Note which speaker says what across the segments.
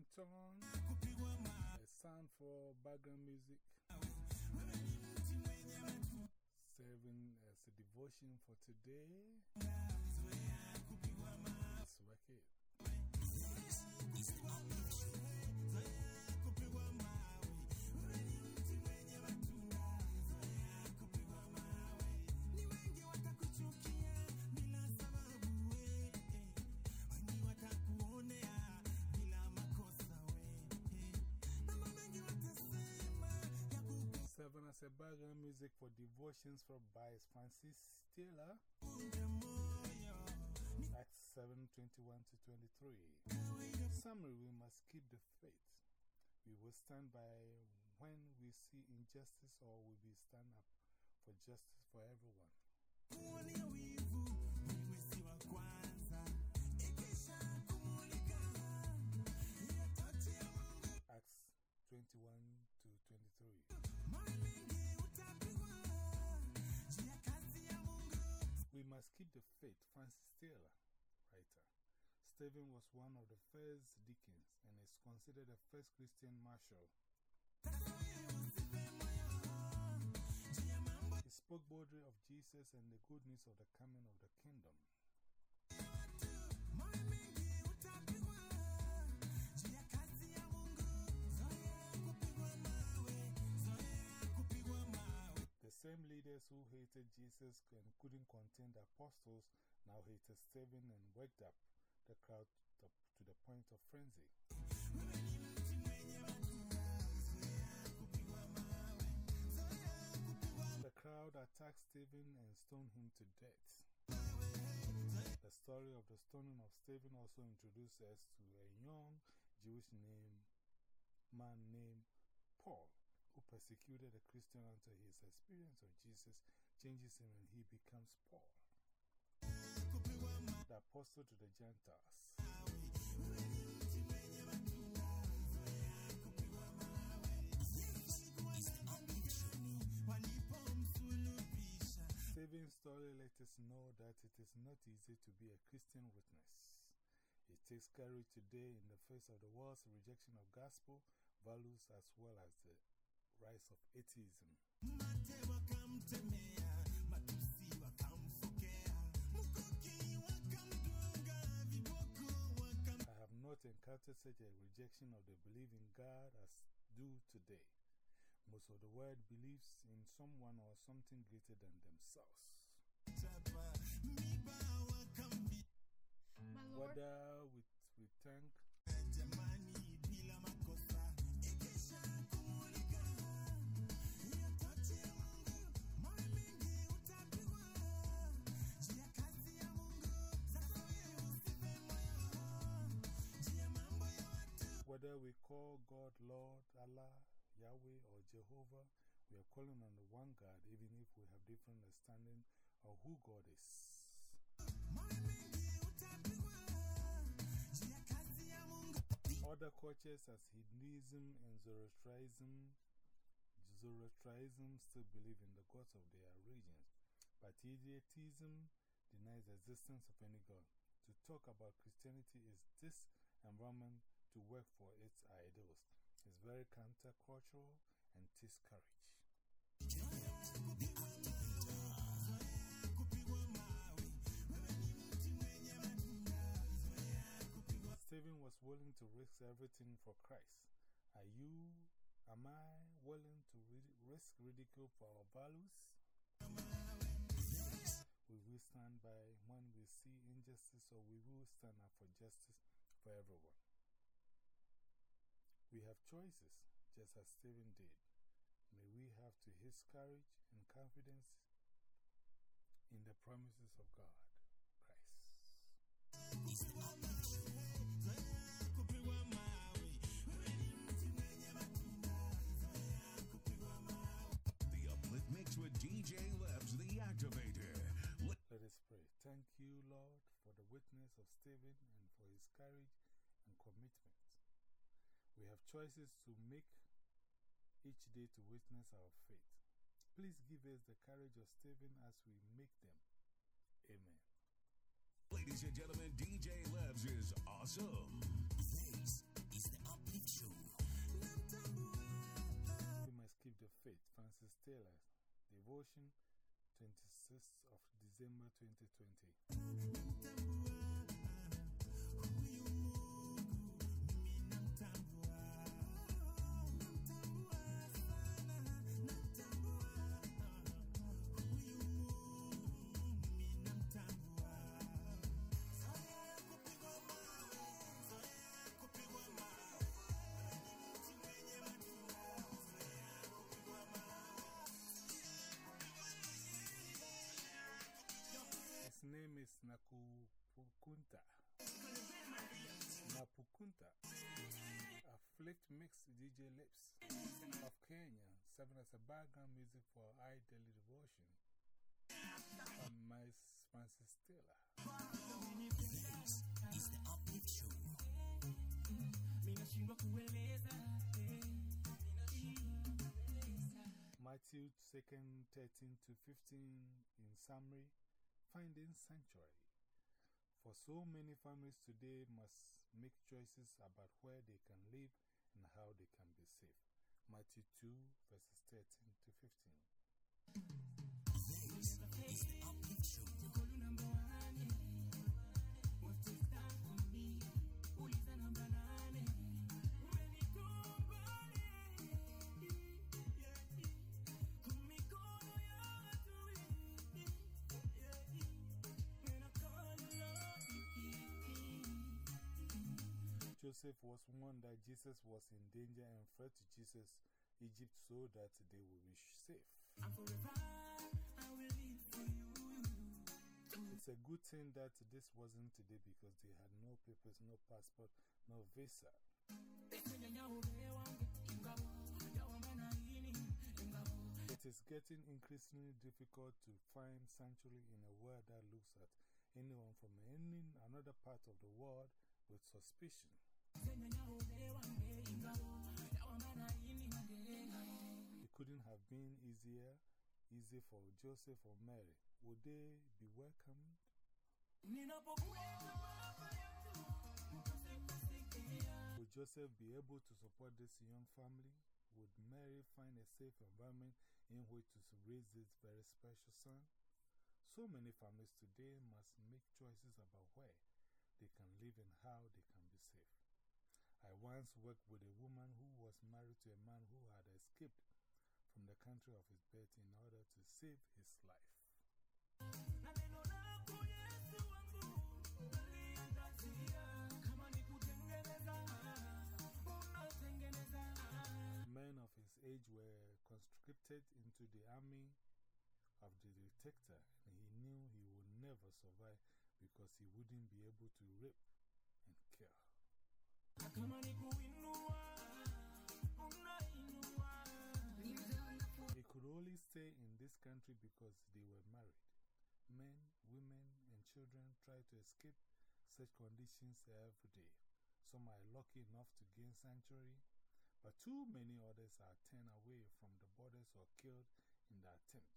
Speaker 1: Ringtone. A sound for background music. Serving as a devotion for today. Let's work it. Background music for devotions from by Francis Taylor. Acts 7 21 to 23. Summary We must keep the faith. We will stand by when we see injustice, or we will stand up for justice for everyone. Must keep the faith. Francis Taylor, writer. Stephen was one of the first deacons and is considered the first Christian marshal. He spoke boldly of Jesus and the good news of the coming of the kingdom. Same leaders who hated Jesus and couldn't contain the apostles now hated Stephen and worked up the crowd to the point of frenzy. The crowd attacked Stephen and stoned him to death. The story of the stoning of Stephen also introduces us to a young Jewish name, man named Paul, who persecuted a Christian until his experience of Jesus changes him and he becomes Paul, the apostle to the Gentiles. Stephen's story let us know that it is not easy to be a Christian witness. It takes courage today in the face of the world's rejection of gospel values as well as the rise of atheism. I have not encountered such a rejection of the belief in God as do today. Most of the world believes in someone or something greater than themselves. Whether we call God Lord, Allah, Yahweh, or Jehovah, we are calling on the one God, even if we have different understanding of who God is. Other cultures as Hinduism and Zoroastrianism, Zoroastrianism still believe in the gods of their regions, but atheism denies the existence of any God. To talk about Christianity is this environment to work for its ideals. It's very countercultural and takes. Stephen was willing to risk everything for Christ. Are you, am I willing to risk ridicule for our values? We will stand by when we see injustice, or we will stand up for justice for everyone. We have choices, just as Stephen did. May we have to his courage and confidence in the promises of God, Christ. choices to make each day to witness our faith. Please give us the courage of saving as we make them. Amen.
Speaker 2: Ladies and gentlemen, DJ Labs is awesome. This is the Uplift Show.
Speaker 1: We must keep the faith. Francis Taylor, Devotion, 26th of December 2020. Nakupunta. Napukunta. Afflict Mix DJ Lips of Kenya, serving as a background music for I Daily Devotion. And my Francis Taylor.
Speaker 3: This is the Uplift Show.
Speaker 1: Matthew 2nd, 13 to 15 in summary, finding sanctuary. For so many families today must make choices about where they can live and how they can be safe. Matthew 2 verses 13 to 15.
Speaker 3: This
Speaker 1: Joseph was warned that Jesus was in danger and fled to Jesus, Egypt, so that they would be safe. It's a good thing that this wasn't today because they had no papers, no passport, no visa. It is getting increasingly difficult to find sanctuary in a world that looks at anyone from any another part of the world with suspicion. It couldn't have been easier, easy for Joseph or Mary. Would they be welcomed? Would Joseph be able to support this young family? Would Mary find a safe environment in which to raise this very special son? So many families today must make choices about where they can live and how they can be safe. I once worked with a woman who was married to a man who had escaped from the country of his birth in order to save his life. Men of his age were conscripted into the army of the detector, and he knew he would never survive because he wouldn't be able to rape and kill. He could only stay in this country because they were married. Men, women, and children try to escape such conditions every day. Some are lucky enough to gain sanctuary, but too many others are turned away from the borders or killed in the attempt.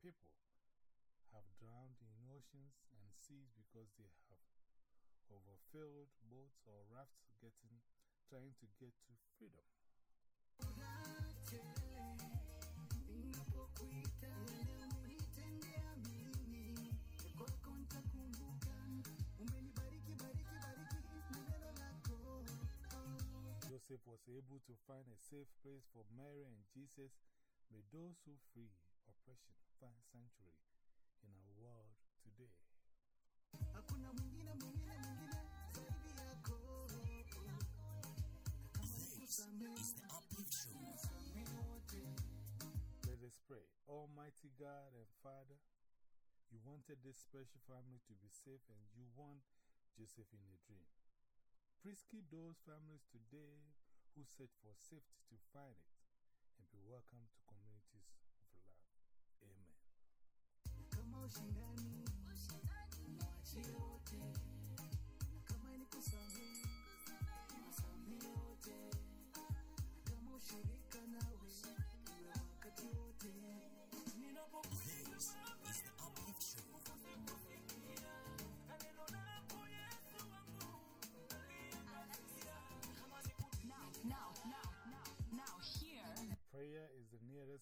Speaker 1: People have drowned in oceans and seas because they have overfilled boats or rafts getting, trying to get to freedom. Joseph was able to find a safe place for Mary and Jesus. May those who flee oppression find sanctuary in our world today. Almighty God and Father, you wanted this special family to be safe and you want Joseph in a dream. Please keep those families today who search for safety to find it and be welcome to communities of love. Amen.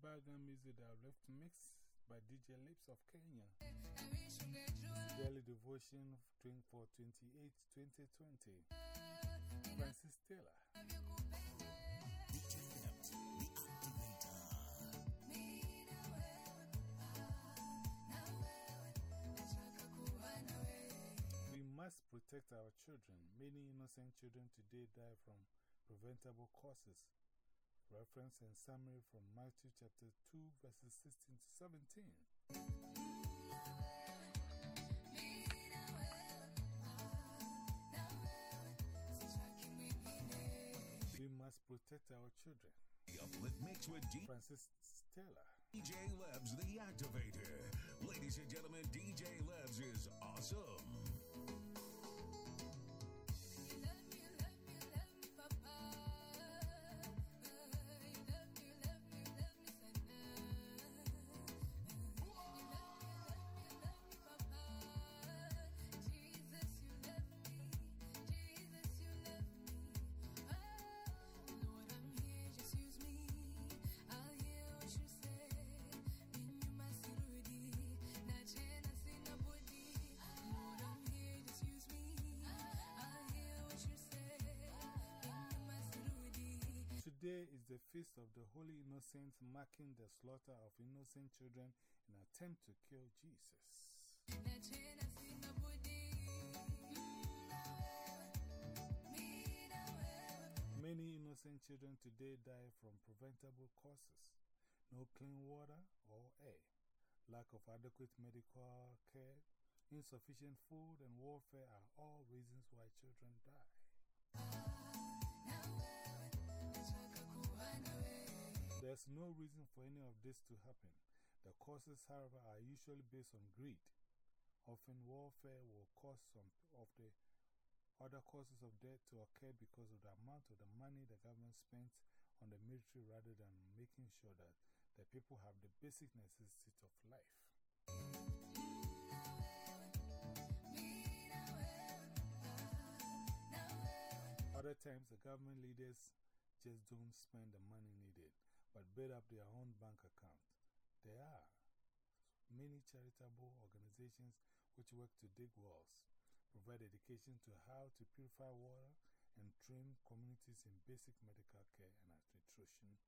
Speaker 1: background music Lift Mix by DJ Lips of Kenya. Daily Devotion for 28 2020. Francis Taylor. We must protect our children. Many innocent children today die from preventable causes. Reference and summary from Matthew chapter 2, verses 16 to 17. We must protect our children.
Speaker 2: The Uplift Mix with D
Speaker 1: Francis Taylor.
Speaker 2: DJ Lebs, the activator. Ladies and gentlemen, DJ Lebs is awesome.
Speaker 1: Today is the feast of the Holy Innocents, marking the slaughter of innocent children in an attempt to kill Jesus. Many innocent children today die from preventable causes no clean water or air, lack of adequate medical care, insufficient food, and warfare are all reasons why children die. There's no reason for any of this to happen. The causes, however, are usually based on greed. Often, warfare will cause some of the other causes of death to occur because of the amount of the money the government spends on the military rather than making sure that the people have the basic necessities of life. Other times, the government leaders just don't spend the money needed, but build up their own bank account. There are many charitable organizations which work to dig wells, provide education to how to purify water, and train communities in basic medical care and nutrition.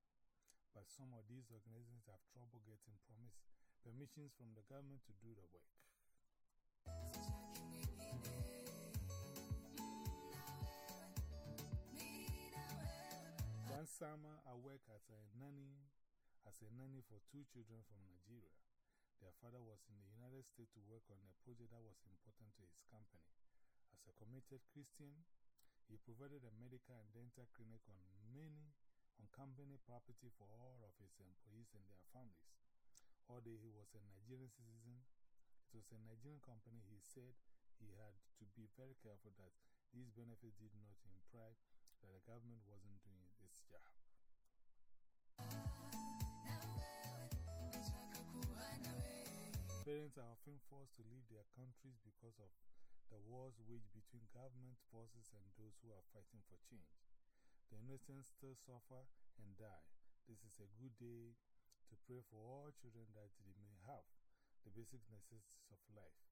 Speaker 1: But some of these organizations have trouble getting promise, permissions from the government to do the work. One summer, I worked as a nanny, as a nanny for two children from Nigeria. Their father was in the United States to work on a project that was important to his company. As a committed Christian, he provided a medical and dental clinic on many on company property for all of his employees and their families. Although he was a Nigerian citizen, it was a Nigerian company, he said he had to be very careful that these benefits did not imply that the government wasn't doing Parents are often forced to leave their countries because of the wars waged between government forces and those who are fighting for change. The innocent still suffer and die. This is a good day to pray for all children that they may have the basic necessities of life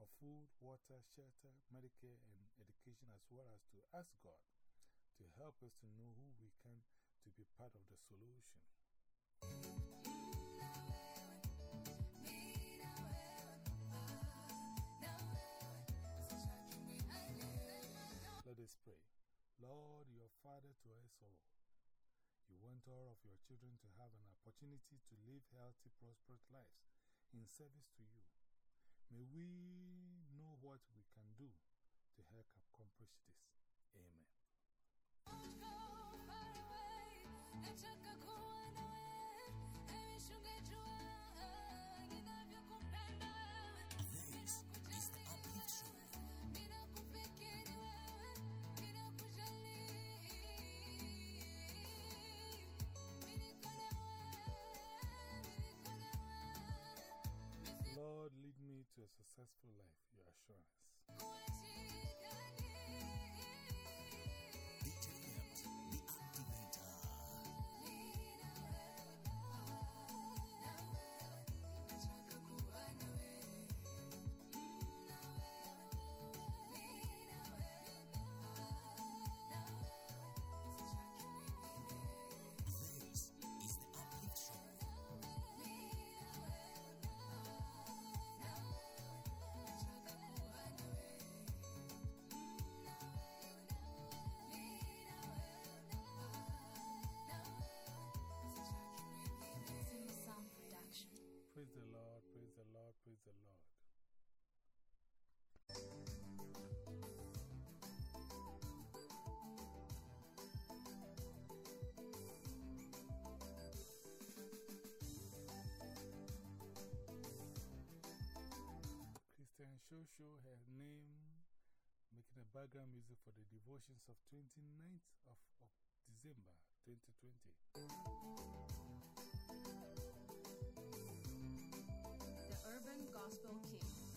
Speaker 1: of food, water, shelter, Medicare, and education, as well as to ask God to help us to know who we can to be part of the solution. Let us pray. Lord, your Father to us all. You want all of your children to have an opportunity to live healthy, prosperous lives in service to you. May we know what we can do to help accomplish this. Amen. Lord, lead me to a successful life, your assurance. Background music for the devotions of 29th of, of December 2020.
Speaker 4: The Urban Gospel King.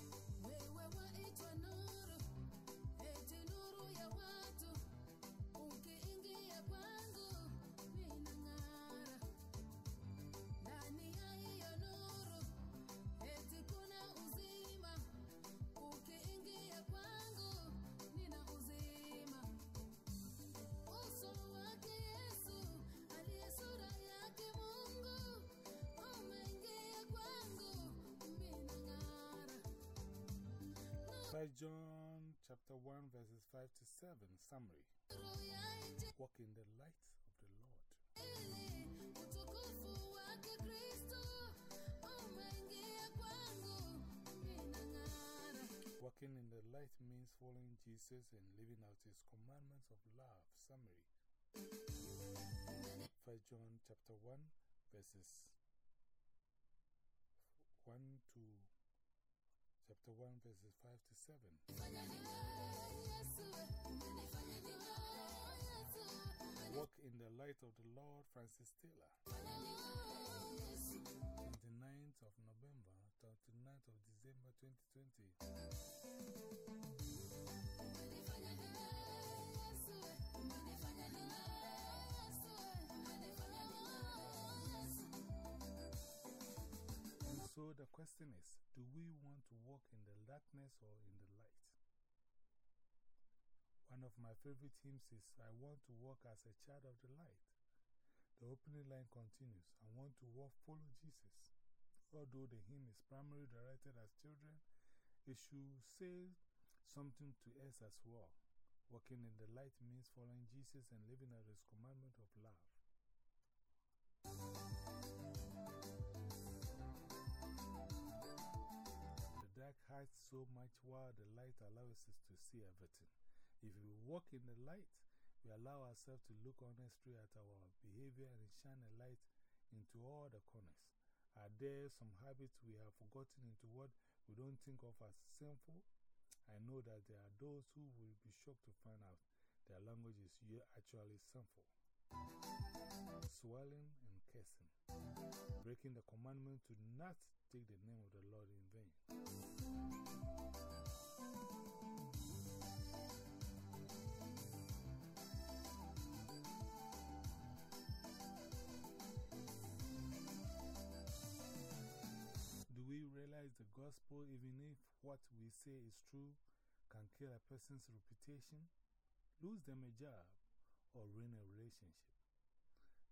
Speaker 1: 1 John chapter 1 verses 5 to 7 summary. Walk in the light of the Lord. Walking in the light means following Jesus and living out his commandments of love. Summary 1 John chapter 1 verses 1 to chapter 1 verses 5 to 7. Walk in the light of the Lord, Francis Taylor. 29th of November, 29th of December 2020. And so the question is do we want to walk in the darkness or in the light? One of my favorite hymns is I want to walk as a child of the light. The opening line continues I want to walk, follow Jesus. Although the hymn is primarily directed at children, it should say something to us as well. Walking in the light means following Jesus and living out his commandment of love. So much while the light allows us to see everything. If we walk in the light, we allow ourselves to look honestly at our behavior and shine a light into all the corners. Are there some habits we have forgotten into what we don't think of as sinful? I know that there are those who will be shocked to find out their language is actually sinful. Swelling and cursing. Breaking the commandment to not take the name of the Lord in vain. Do we realize the gospel, even if what we say is true, can kill a person's reputation, lose them a job, or ruin a relationship?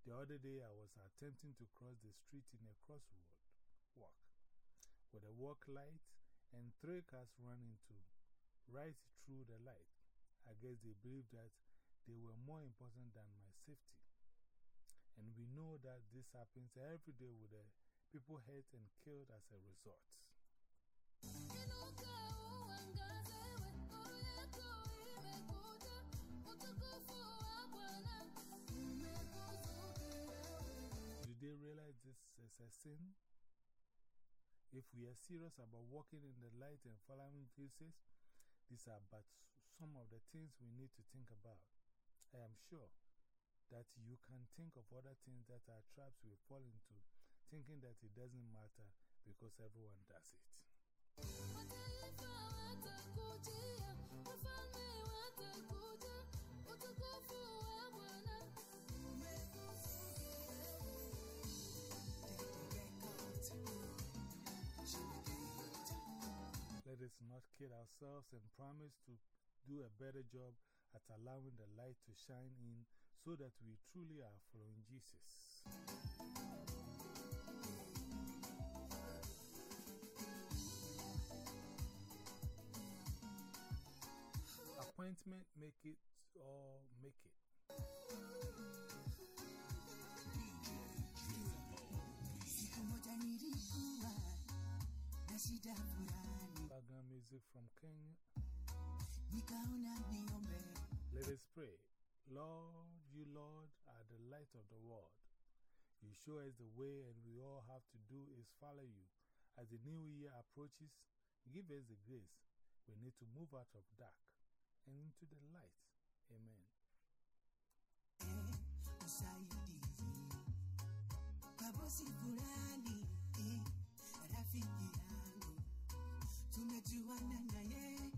Speaker 1: The other day, I was attempting to cross the street in a crossroad walk with a walk light, and three cars ran into right through the light. I guess they believed that they were more important than my safety. And we know that this happens every day with the people hurt and killed as a result. Do they realize this is a sin? If we are serious about walking in the light and following Jesus, these are but some of the things we need to think about. I am sure that you can think of other things that are traps we fall into, thinking that it doesn't matter because everyone does it. Let us not kid ourselves and promise to do a better job at allowing the light to shine in so that we truly are following Jesus. Appointment make it or make it.
Speaker 3: Siku moja nilikuwa na shida
Speaker 1: music from Kenya. Let us pray. Lord, you, Lord, are the light of the world. You show us the way, and we all have to do is follow you. As the new year approaches, give us the grace. We need to move out of dark and into the light. Amen.
Speaker 3: fulani eh, rafiki tumejuana na yeye